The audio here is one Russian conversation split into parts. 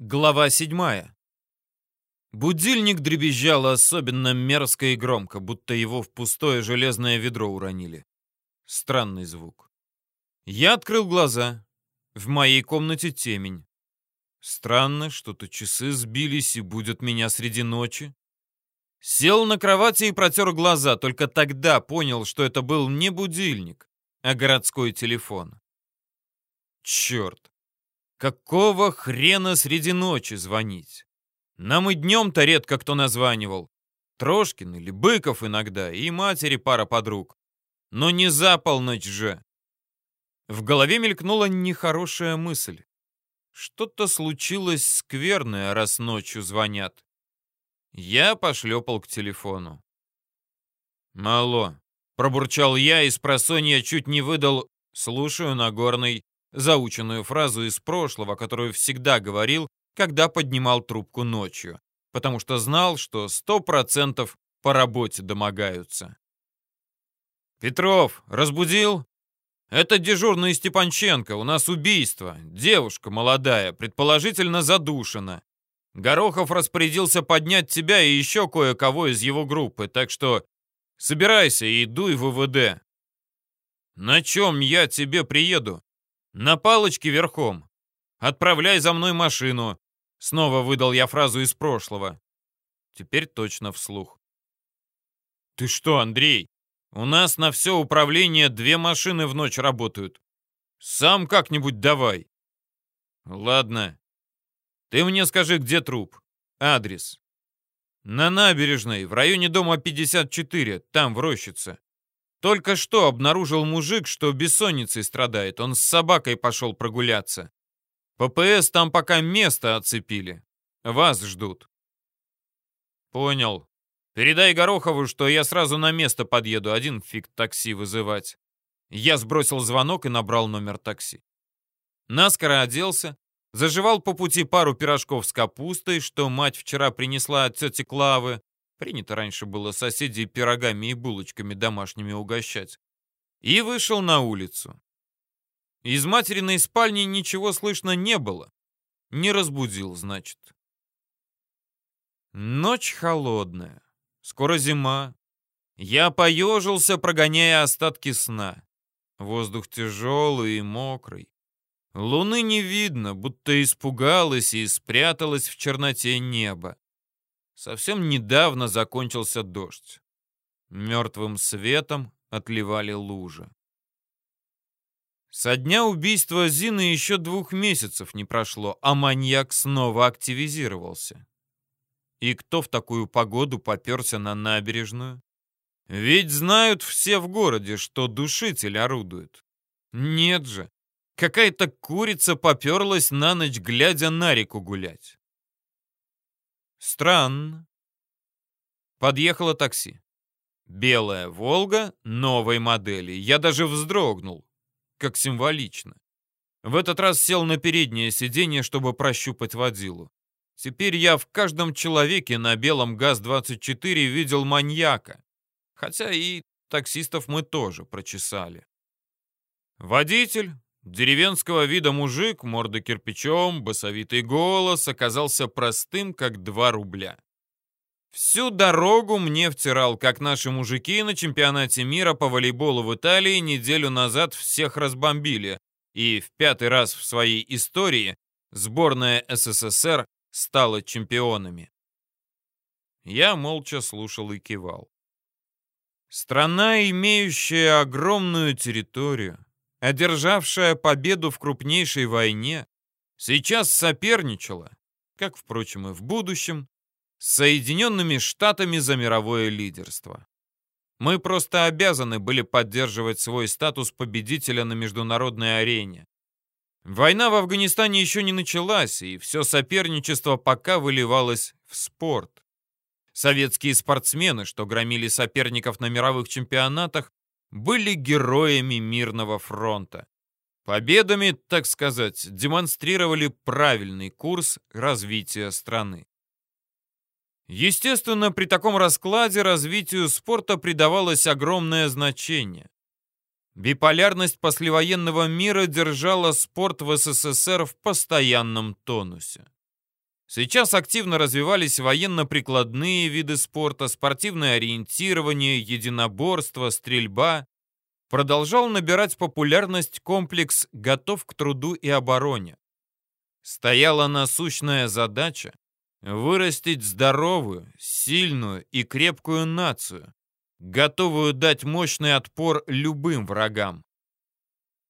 Глава седьмая. Будильник дребезжал особенно мерзко и громко, будто его в пустое железное ведро уронили. Странный звук. Я открыл глаза. В моей комнате темень. Странно, что-то часы сбились и будет меня среди ночи. Сел на кровати и протер глаза, только тогда понял, что это был не будильник, а городской телефон. Черт! Какого хрена среди ночи звонить? Нам и днем-то редко кто названивал. Трошкин или Быков иногда, и матери пара подруг. Но не за полночь же. В голове мелькнула нехорошая мысль. Что-то случилось скверное, раз ночью звонят. Я пошлепал к телефону. «Мало», — пробурчал я и с просонья чуть не выдал «слушаю Нагорный» заученную фразу из прошлого, которую всегда говорил, когда поднимал трубку ночью, потому что знал, что сто процентов по работе домогаются. «Петров, разбудил?» «Это дежурный Степанченко, у нас убийство. Девушка молодая, предположительно задушена. Горохов распорядился поднять тебя и еще кое-кого из его группы, так что собирайся и дуй в ВВД». «На чем я тебе приеду?» «На палочке верхом. Отправляй за мной машину». Снова выдал я фразу из прошлого. Теперь точно вслух. «Ты что, Андрей? У нас на все управление две машины в ночь работают. Сам как-нибудь давай». «Ладно. Ты мне скажи, где труп? Адрес». «На набережной, в районе дома 54, там, в рощице. Только что обнаружил мужик, что бессонницей страдает. Он с собакой пошел прогуляться. ППС там пока место оцепили. Вас ждут. Понял. Передай Горохову, что я сразу на место подъеду, один фиг такси вызывать. Я сбросил звонок и набрал номер такси. Наскоро оделся, заживал по пути пару пирожков с капустой, что мать вчера принесла от тети Клавы, Принято раньше было соседей пирогами и булочками домашними угощать. И вышел на улицу. Из материной спальни ничего слышно не было. Не разбудил, значит. Ночь холодная. Скоро зима. Я поежился, прогоняя остатки сна. Воздух тяжелый и мокрый. Луны не видно, будто испугалась и спряталась в черноте неба. Совсем недавно закончился дождь. Мертвым светом отливали лужи. Со дня убийства Зины еще двух месяцев не прошло, а маньяк снова активизировался. И кто в такую погоду поперся на набережную? Ведь знают все в городе, что душитель орудует. Нет же, какая-то курица поперлась на ночь, глядя на реку гулять. Странно. Подъехало такси. Белая «Волга» новой модели. Я даже вздрогнул. Как символично. В этот раз сел на переднее сиденье, чтобы прощупать водилу. Теперь я в каждом человеке на белом ГАЗ-24 видел маньяка. Хотя и таксистов мы тоже прочесали. Водитель, Деревенского вида мужик, морда кирпичом, басовитый голос оказался простым, как два рубля. Всю дорогу мне втирал, как наши мужики на чемпионате мира по волейболу в Италии неделю назад всех разбомбили, и в пятый раз в своей истории сборная СССР стала чемпионами. Я молча слушал и кивал. Страна, имеющая огромную территорию, одержавшая победу в крупнейшей войне, сейчас соперничала, как, впрочем, и в будущем, с Соединенными Штатами за мировое лидерство. Мы просто обязаны были поддерживать свой статус победителя на международной арене. Война в Афганистане еще не началась, и все соперничество пока выливалось в спорт. Советские спортсмены, что громили соперников на мировых чемпионатах, были героями мирного фронта. Победами, так сказать, демонстрировали правильный курс развития страны. Естественно, при таком раскладе развитию спорта придавалось огромное значение. Биполярность послевоенного мира держала спорт в СССР в постоянном тонусе. Сейчас активно развивались военно-прикладные виды спорта, спортивное ориентирование, единоборство, стрельба. Продолжал набирать популярность комплекс «Готов к труду и обороне». Стояла насущная задача вырастить здоровую, сильную и крепкую нацию, готовую дать мощный отпор любым врагам.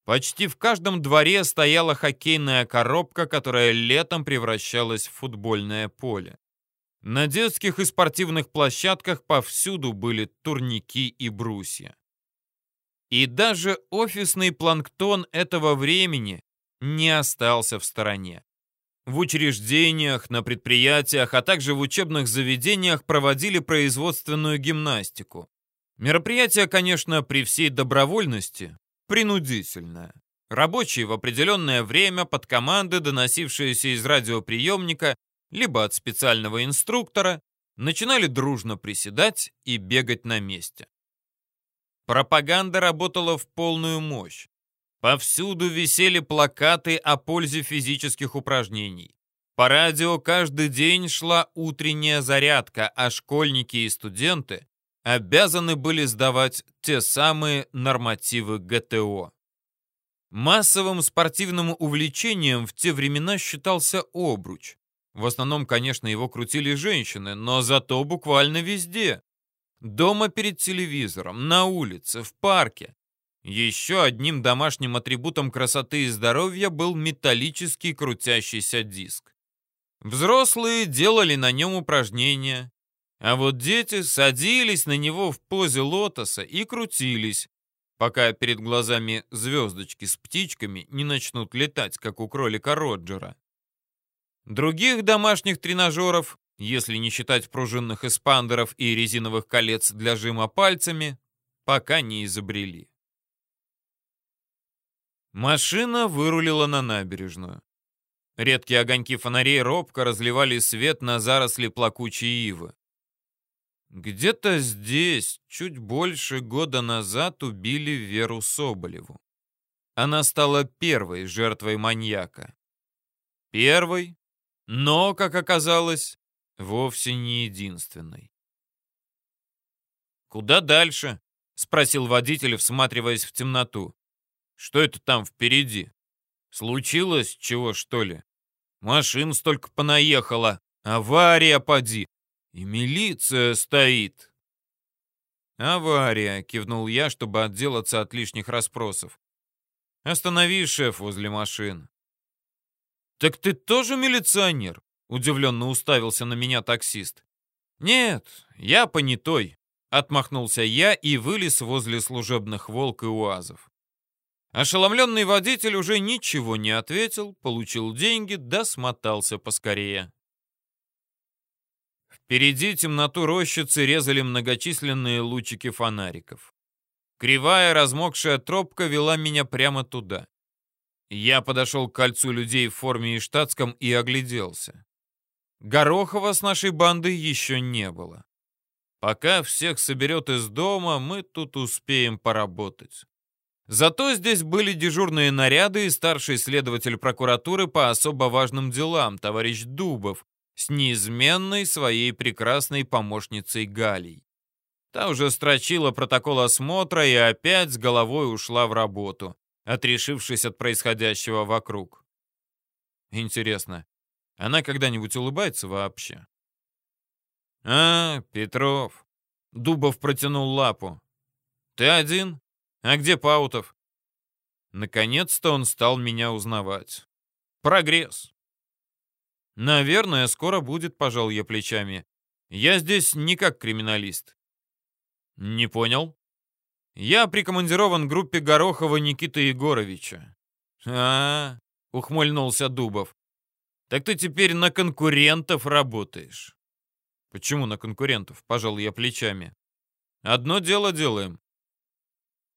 Почти в каждом дворе стояла хоккейная коробка, которая летом превращалась в футбольное поле. На детских и спортивных площадках повсюду были турники и брусья. И даже офисный планктон этого времени не остался в стороне. В учреждениях, на предприятиях, а также в учебных заведениях проводили производственную гимнастику. Мероприятие, конечно, при всей добровольности, принудительное. Рабочие в определенное время под команды, доносившиеся из радиоприемника, либо от специального инструктора, начинали дружно приседать и бегать на месте. Пропаганда работала в полную мощь. Повсюду висели плакаты о пользе физических упражнений. По радио каждый день шла утренняя зарядка, а школьники и студенты обязаны были сдавать те самые нормативы ГТО. Массовым спортивным увлечением в те времена считался обруч. В основном, конечно, его крутили женщины, но зато буквально везде. Дома перед телевизором, на улице, в парке. Еще одним домашним атрибутом красоты и здоровья был металлический крутящийся диск. Взрослые делали на нем упражнения, а вот дети садились на него в позе лотоса и крутились, пока перед глазами звездочки с птичками не начнут летать, как у кролика Роджера. Других домашних тренажеров, если не считать пружинных эспандеров и резиновых колец для жима пальцами, пока не изобрели. Машина вырулила на набережную. Редкие огоньки фонарей робко разливали свет на заросли плакучей ивы. Где-то здесь, чуть больше года назад, убили Веру Соболеву. Она стала первой жертвой маньяка. Первой, но, как оказалось, вовсе не единственной. «Куда дальше?» — спросил водитель, всматриваясь в темноту. «Что это там впереди? Случилось чего, что ли? Машин столько понаехало. Авария, поди. И милиция стоит. «Авария», — кивнул я, чтобы отделаться от лишних расспросов. «Останови, шеф, возле машин». «Так ты тоже милиционер?» — удивленно уставился на меня таксист. «Нет, я понятой», — отмахнулся я и вылез возле служебных «Волк» и «УАЗов». Ошеломленный водитель уже ничего не ответил, получил деньги, да смотался поскорее. Впереди темноту рощицы резали многочисленные лучики фонариков. Кривая, размокшая тропка вела меня прямо туда. Я подошел к кольцу людей в форме и штатском и огляделся. Горохова с нашей бандой еще не было. Пока всех соберет из дома, мы тут успеем поработать. Зато здесь были дежурные наряды и старший следователь прокуратуры по особо важным делам, товарищ Дубов, с неизменной своей прекрасной помощницей Галей. Та уже строчила протокол осмотра и опять с головой ушла в работу, отрешившись от происходящего вокруг. Интересно, она когда-нибудь улыбается вообще? «А, Петров!» Дубов протянул лапу. «Ты один? А где Паутов?» Наконец-то он стал меня узнавать. Прогресс. «Наверное, скоро будет», — пожал я плечами. «Я здесь не как криминалист». «Не понял?» «Я прикомандирован группе Горохова Никиты Егоровича». «А, -а, -а ухмыльнулся Дубов. «Так ты теперь на конкурентов работаешь». «Почему на конкурентов?» — пожал я плечами. «Одно дело делаем».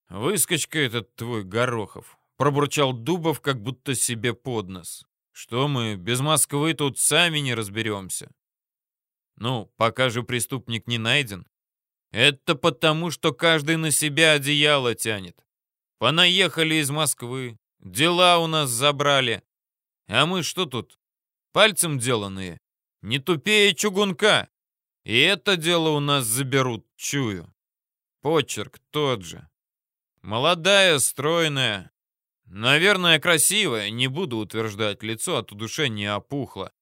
«Выскочка этот твой Горохов», — пробурчал Дубов, как будто себе под нос. Что мы, без Москвы тут сами не разберемся? Ну, пока же преступник не найден. Это потому, что каждый на себя одеяло тянет. Понаехали из Москвы, дела у нас забрали. А мы что тут, пальцем деланные Не тупее чугунка. И это дело у нас заберут, чую. Почерк тот же. Молодая, стройная. Наверное, красивая, не буду утверждать, лицо от удушения опухло.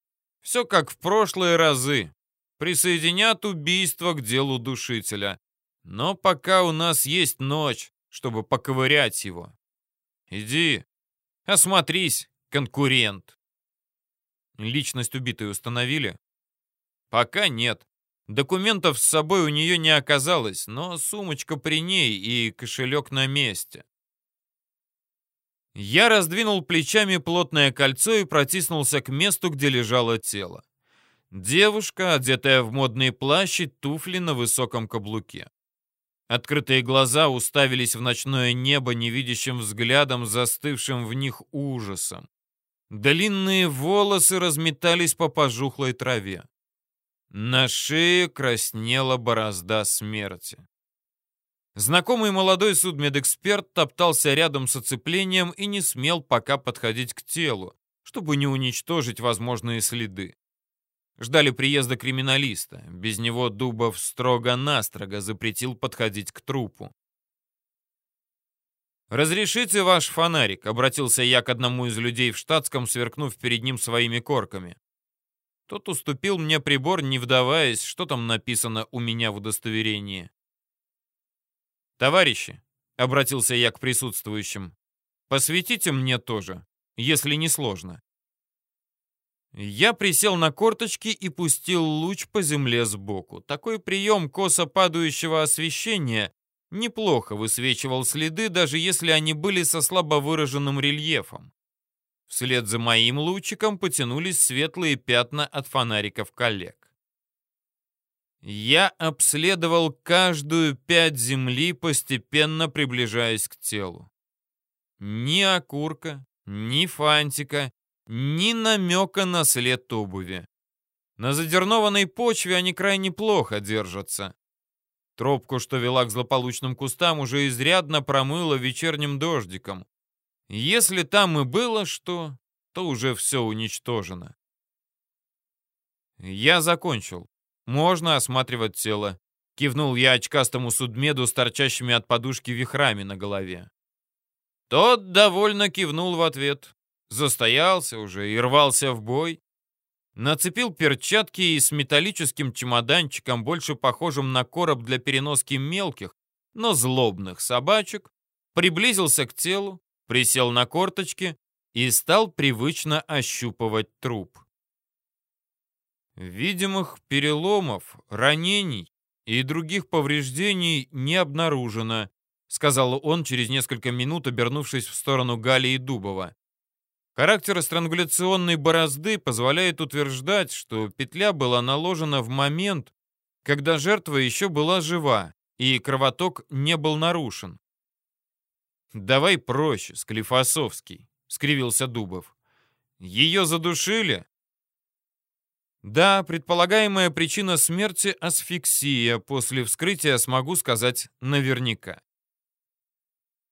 Все как в прошлые разы. Присоединят убийство к делу душителя. Но пока у нас есть ночь, чтобы поковырять его. Иди, осмотрись, конкурент. Личность убитой установили? Пока нет. Документов с собой у нее не оказалось, но сумочка при ней и кошелек на месте. Я раздвинул плечами плотное кольцо и протиснулся к месту, где лежало тело. Девушка, одетая в модный плащ и туфли на высоком каблуке. Открытые глаза уставились в ночное небо невидящим взглядом, застывшим в них ужасом. Длинные волосы разметались по пожухлой траве. На шее краснела борозда смерти. Знакомый молодой судмедэксперт топтался рядом с оцеплением и не смел пока подходить к телу, чтобы не уничтожить возможные следы. Ждали приезда криминалиста. Без него Дубов строго-настрого запретил подходить к трупу. «Разрешите ваш фонарик?» — обратился я к одному из людей в штатском, сверкнув перед ним своими корками. Тот уступил мне прибор, не вдаваясь, что там написано у меня в удостоверении. «Товарищи», — обратился я к присутствующим, — «посветите мне тоже, если не сложно». Я присел на корточки и пустил луч по земле сбоку. Такой прием косо падающего освещения неплохо высвечивал следы, даже если они были со слабо выраженным рельефом. Вслед за моим лучиком потянулись светлые пятна от фонариков коллег. Я обследовал каждую пять земли, постепенно приближаясь к телу. Ни окурка, ни фантика, ни намека на след обуви. На задернованной почве они крайне плохо держатся. Тропку, что вела к злополучным кустам, уже изрядно промыло вечерним дождиком. Если там и было что, то уже все уничтожено. Я закончил. Можно осматривать тело. Кивнул я очкастому судмеду с торчащими от подушки вихрами на голове. Тот довольно кивнул в ответ. Застоялся уже и рвался в бой. Нацепил перчатки и с металлическим чемоданчиком, больше похожим на короб для переноски мелких, но злобных собачек, приблизился к телу, присел на корточки и стал привычно ощупывать труп. Видимых переломов, ранений и других повреждений не обнаружено, сказал он через несколько минут, обернувшись в сторону Гали и Дубова. Характер странгуляционной борозды позволяет утверждать, что петля была наложена в момент, когда жертва еще была жива и кровоток не был нарушен. «Давай проще, Склифосовский», — скривился Дубов. «Ее задушили?» «Да, предполагаемая причина смерти — асфиксия. После вскрытия смогу сказать наверняка».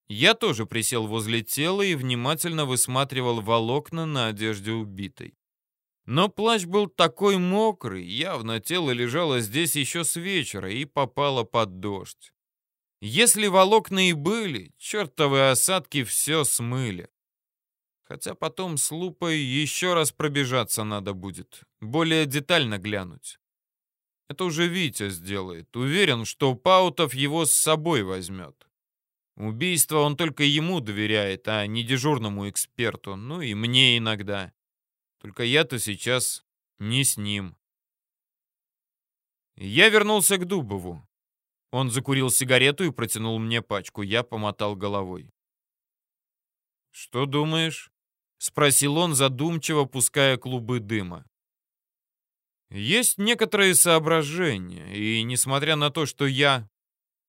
Я тоже присел возле тела и внимательно высматривал волокна на одежде убитой. Но плащ был такой мокрый, явно тело лежало здесь еще с вечера и попало под дождь. Если волокна и были, чертовы осадки все смыли. Хотя потом с лупой еще раз пробежаться надо будет, более детально глянуть. Это уже Витя сделает. Уверен, что Паутов его с собой возьмет. Убийство он только ему доверяет, а не дежурному эксперту, ну и мне иногда. Только я-то сейчас не с ним. Я вернулся к Дубову. Он закурил сигарету и протянул мне пачку. Я помотал головой. «Что думаешь?» — спросил он, задумчиво пуская клубы дыма. «Есть некоторые соображения, и несмотря на то, что я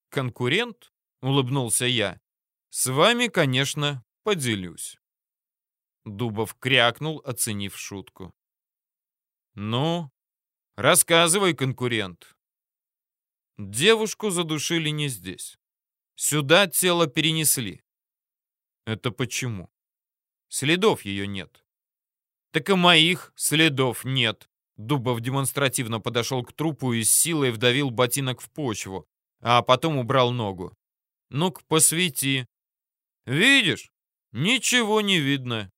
конкурент, — улыбнулся я, — с вами, конечно, поделюсь». Дубов крякнул, оценив шутку. «Ну, рассказывай, конкурент, Девушку задушили не здесь. Сюда тело перенесли. Это почему? Следов ее нет. Так и моих следов нет, Дубов демонстративно подошел к трупу и с силой вдавил ботинок в почву, а потом убрал ногу. «Ну-ка, посвети». «Видишь? Ничего не видно.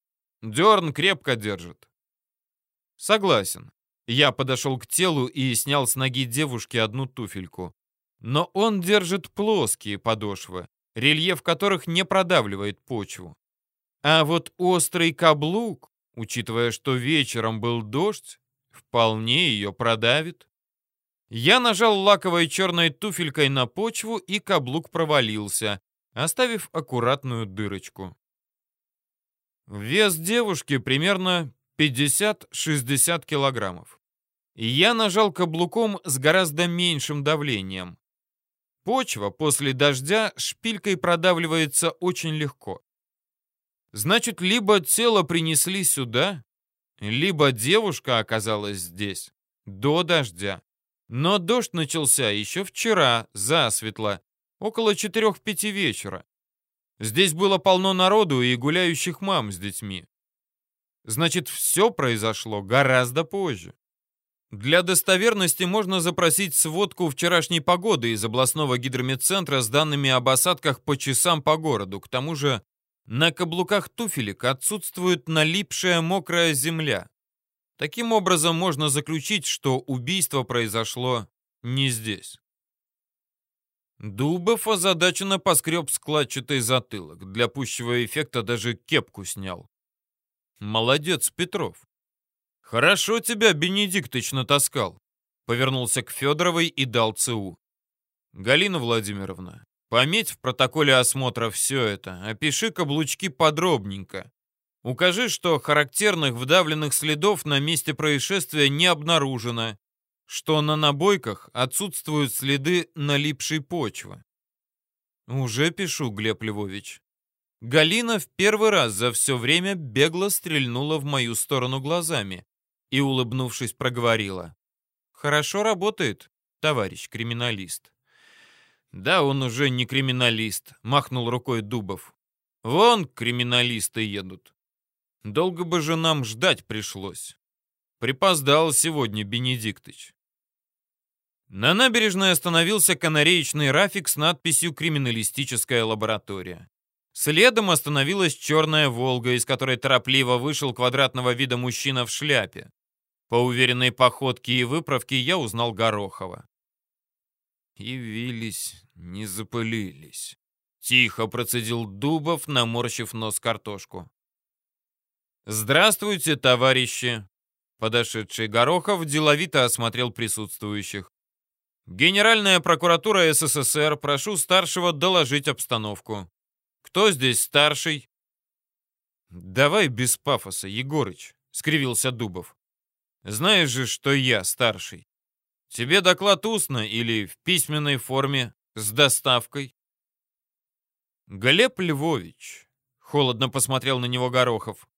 Дерн крепко держит». «Согласен». Я подошел к телу и снял с ноги девушки одну туфельку. Но он держит плоские подошвы, рельеф которых не продавливает почву. А вот острый каблук, учитывая, что вечером был дождь, вполне ее продавит. Я нажал лаковой черной туфелькой на почву, и каблук провалился, оставив аккуратную дырочку. Вес девушки примерно 50-60 килограммов. Я нажал каблуком с гораздо меньшим давлением. Почва после дождя шпилькой продавливается очень легко. Значит, либо тело принесли сюда, либо девушка оказалась здесь до дождя. Но дождь начался еще вчера, засветло, около четырех-пяти вечера. Здесь было полно народу и гуляющих мам с детьми. Значит, все произошло гораздо позже. Для достоверности можно запросить сводку вчерашней погоды из областного гидрометцентра с данными об осадках по часам по городу. К тому же на каблуках туфелек отсутствует налипшая мокрая земля. Таким образом можно заключить, что убийство произошло не здесь. Дубов озадаченно поскреб складчатый затылок. Для пущего эффекта даже кепку снял. Молодец, Петров. «Хорошо тебя Бенедиктыч натаскал», — повернулся к Федоровой и дал ЦУ. «Галина Владимировна, пометь в протоколе осмотра все это, опиши каблучки подробненько. Укажи, что характерных вдавленных следов на месте происшествия не обнаружено, что на набойках отсутствуют следы налипшей почвы». «Уже пишу, Глеб Львович». Галина в первый раз за все время бегло стрельнула в мою сторону глазами, и, улыбнувшись, проговорила. «Хорошо работает, товарищ криминалист». «Да, он уже не криминалист», — махнул рукой Дубов. «Вон криминалисты едут. Долго бы же нам ждать пришлось. Припоздал сегодня Бенедиктыч». На набережной остановился канареечный рафик с надписью «Криминалистическая лаборатория». Следом остановилась черная «Волга», из которой торопливо вышел квадратного вида мужчина в шляпе. По уверенной походке и выправке я узнал Горохова. «Явились, не запылились», — тихо процедил Дубов, наморщив нос картошку. «Здравствуйте, товарищи!» Подошедший Горохов деловито осмотрел присутствующих. «Генеральная прокуратура СССР, прошу старшего доложить обстановку. Кто здесь старший?» «Давай без пафоса, Егорыч», — скривился Дубов. Знаешь же, что я старший. Тебе доклад устно или в письменной форме с доставкой? Глеб Львович, холодно посмотрел на него Горохов,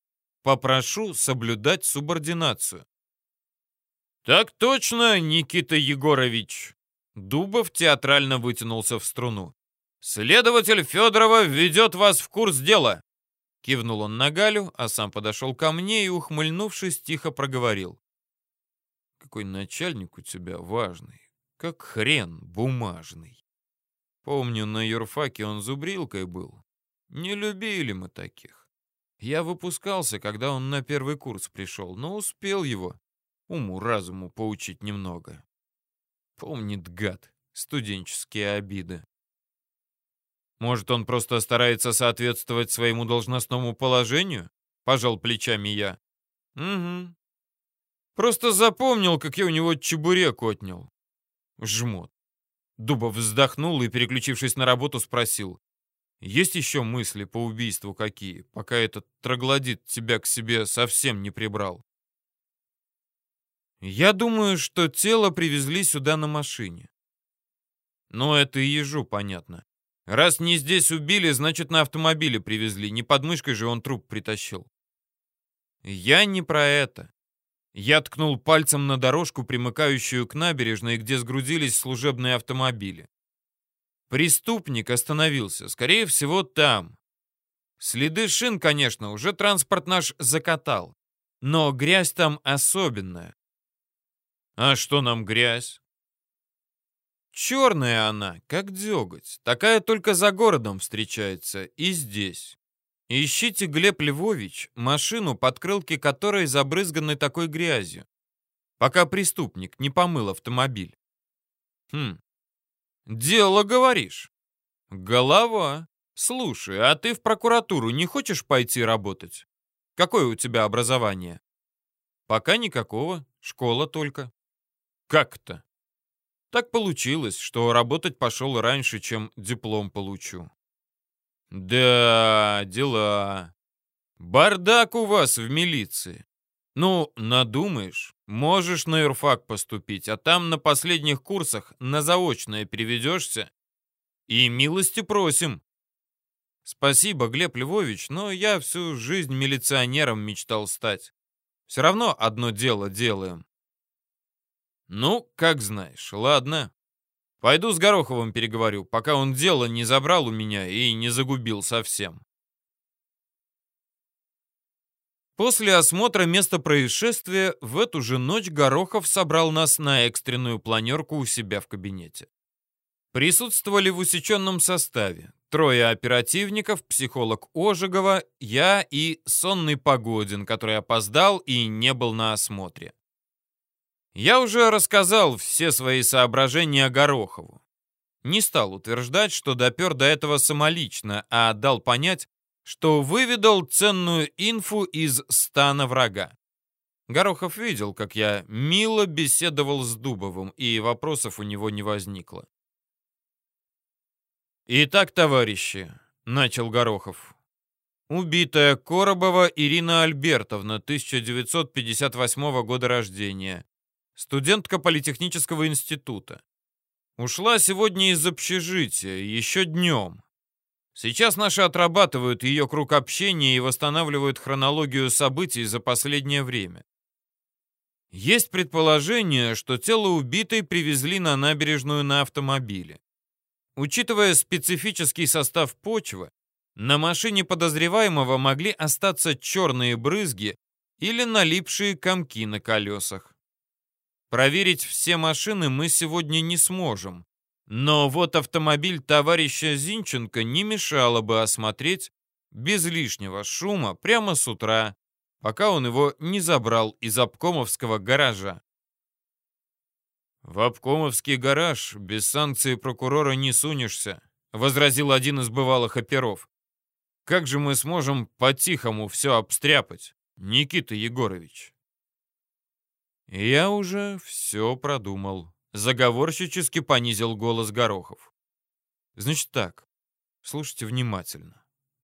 попрошу соблюдать субординацию. Так точно, Никита Егорович. Дубов театрально вытянулся в струну. Следователь Федорова ведет вас в курс дела. Кивнул он на Галю, а сам подошел ко мне и, ухмыльнувшись, тихо проговорил какой начальник у тебя важный, как хрен бумажный. Помню, на юрфаке он зубрилкой был. Не любили мы таких. Я выпускался, когда он на первый курс пришел, но успел его уму-разуму поучить немного. Помнит гад студенческие обиды. Может, он просто старается соответствовать своему должностному положению? Пожал плечами я. Угу. Просто запомнил, как я у него чебурек отнял. Жмот. Дубов вздохнул и, переключившись на работу, спросил. Есть еще мысли по убийству какие, пока этот троглодит тебя к себе совсем не прибрал? Я думаю, что тело привезли сюда на машине. Но это и ежу понятно. Раз не здесь убили, значит на автомобиле привезли. Не под мышкой же он труп притащил. Я не про это. Я ткнул пальцем на дорожку, примыкающую к набережной, где сгрудились служебные автомобили. Преступник остановился, скорее всего, там. Следы шин, конечно, уже транспорт наш закатал. Но грязь там особенная. А что нам грязь? Черная она, как деготь. Такая только за городом встречается и здесь. Ищите, Глеб Львович, машину, подкрылки которой забрызганы такой грязью, пока преступник не помыл автомобиль. Хм, дело, говоришь? Голова. Слушай, а ты в прокуратуру не хочешь пойти работать? Какое у тебя образование? Пока никакого, школа только. Как-то? Так получилось, что работать пошел раньше, чем диплом получу. Да, дела. Бардак у вас в милиции. Ну, надумаешь, можешь на юрфак поступить, а там на последних курсах на заочное переведешься. И милости просим. Спасибо, Глеб Львович, но я всю жизнь милиционером мечтал стать. Все равно одно дело делаем. «Ну, как знаешь. Ладно. Пойду с Гороховым переговорю, пока он дело не забрал у меня и не загубил совсем». После осмотра места происшествия в эту же ночь Горохов собрал нас на экстренную планерку у себя в кабинете. Присутствовали в усеченном составе трое оперативников, психолог Ожегова, я и сонный Погодин, который опоздал и не был на осмотре. Я уже рассказал все свои соображения Горохову. Не стал утверждать, что допер до этого самолично, а дал понять, что выведал ценную инфу из стана врага. Горохов видел, как я мило беседовал с Дубовым, и вопросов у него не возникло. «Итак, товарищи», — начал Горохов, — «убитая Коробова Ирина Альбертовна, 1958 года рождения, студентка Политехнического института. Ушла сегодня из общежития, еще днем. Сейчас наши отрабатывают ее круг общения и восстанавливают хронологию событий за последнее время. Есть предположение, что тело убитой привезли на набережную на автомобиле. Учитывая специфический состав почвы, на машине подозреваемого могли остаться черные брызги или налипшие комки на колесах. Проверить все машины мы сегодня не сможем. Но вот автомобиль товарища Зинченко не мешало бы осмотреть без лишнего шума прямо с утра, пока он его не забрал из обкомовского гаража. «В обкомовский гараж без санкции прокурора не сунешься», возразил один из бывалых оперов. «Как же мы сможем по-тихому все обстряпать, Никита Егорович?» «Я уже все продумал», — заговорщически понизил голос Горохов. «Значит так, слушайте внимательно.